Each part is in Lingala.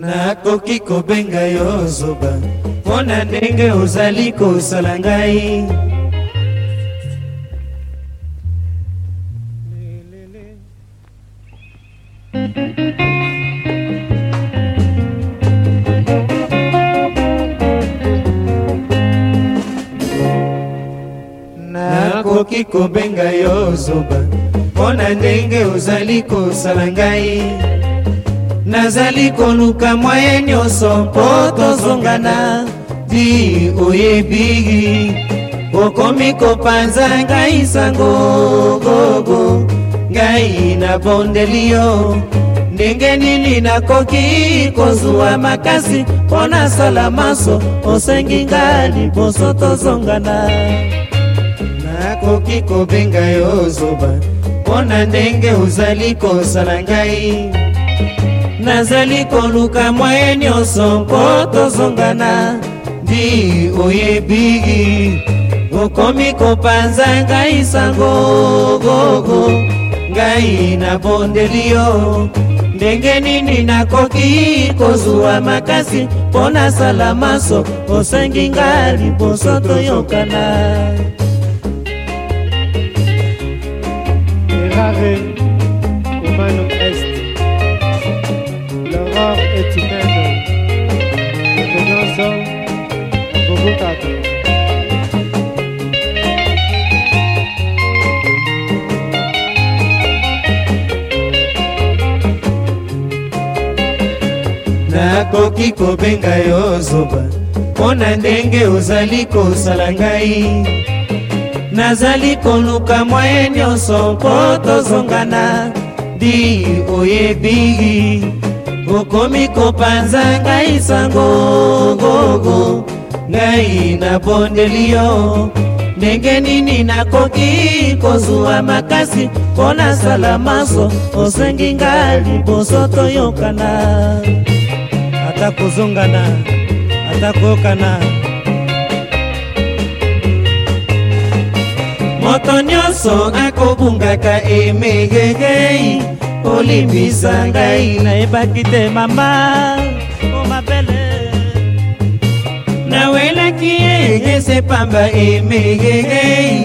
nakoki kobenga yo zoba mpo na ndenge ozali kosala ngai thank you nakoki kobenga yo zoba mpo na ndenge ozali kosala ngai nazali koluka mwaye nyonso mpo tozongana di oyebi okomi kopanza ngai sango gogo ngai nabondeli yo ndenge nini nakoki kozwa makasi mpo nasala maso osengi nga liboso tozongana nakoki kobenga yo zoba mpo na ndenge ozali kosala ngai nazali koluka mwaye nyonso mpo tozongana ndi oyebi okomi kopanza ngai sango gogo ngai nabondeli yo ndenge nini nakoki kozwa makasi mpo nasala maso osengi ngai liboso toyokana tata nakoki kobenga yo zoba mpo na ndenge ozali kosala ngai nazali koluka mwaye nyonso mpo tozongana di oyebi okomi kopanza ngai sango gogo go. ngai nabondeli yo ndenge nini nakoki kozwa makasi mpo nasala maso osengi nga liboso toyokana ata kozongana ata koyokana moto nyonso akobungaka emegegei olimbisa ngai nayebaki te mama nawelaki egese pamba emegegei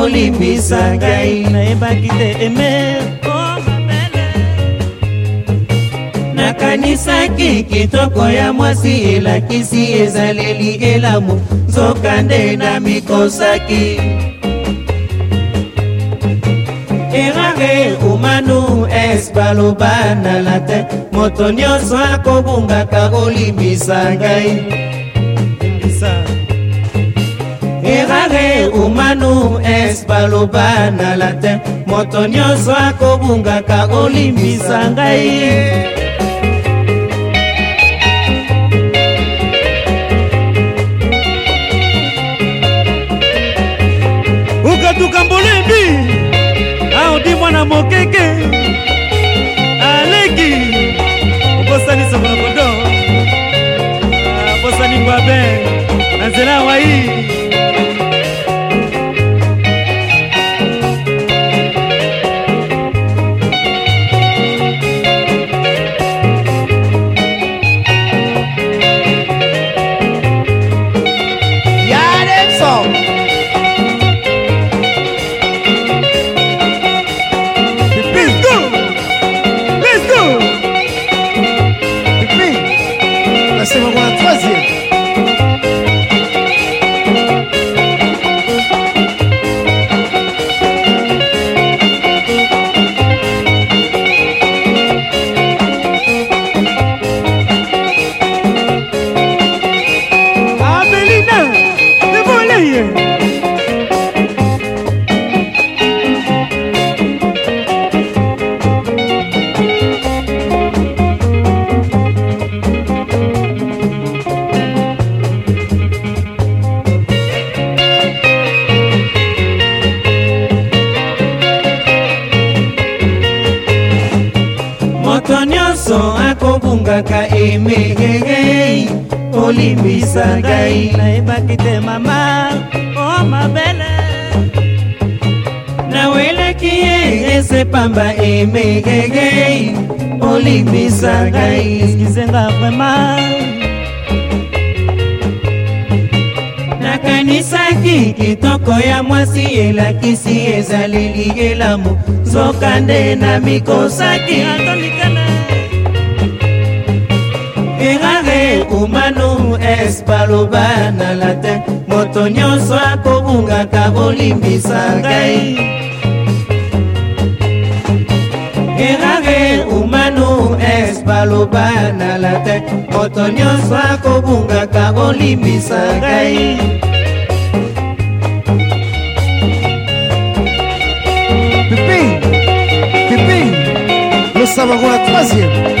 olimbisa ngai nayebaki te eme nakanisaki kitoko ya mwasi elakisi ezaleli elamu nzoka nde na mikosaki erare umanu es baloba na latin moto nyonso akobungaka olimbisa ngai erare umanu es baloba na latin moto nyonso akobungaka olimbisa ngai ukatuka mbolebi aodi mwana mokeke aleki obosani sokolokodo abosani ah, ngwabe na nzela wai nyonso akobungaka emegegei kolimbisa ngai nayebaki te mama o mabele nawelaki ye ese pamba emegegei kolimbisa ngai eskizenga vraimen nakanisaki kitoko ya mwasi elakisi ezali ligelamu nzoka nde na mikosaki erare umanu es baloba na latin moto nyonso akobungaka bolimbisa ngai erare umanu es baloba na latin moto nyonso akobungaka bolimbisa ngai pipi pipi losabako la troisième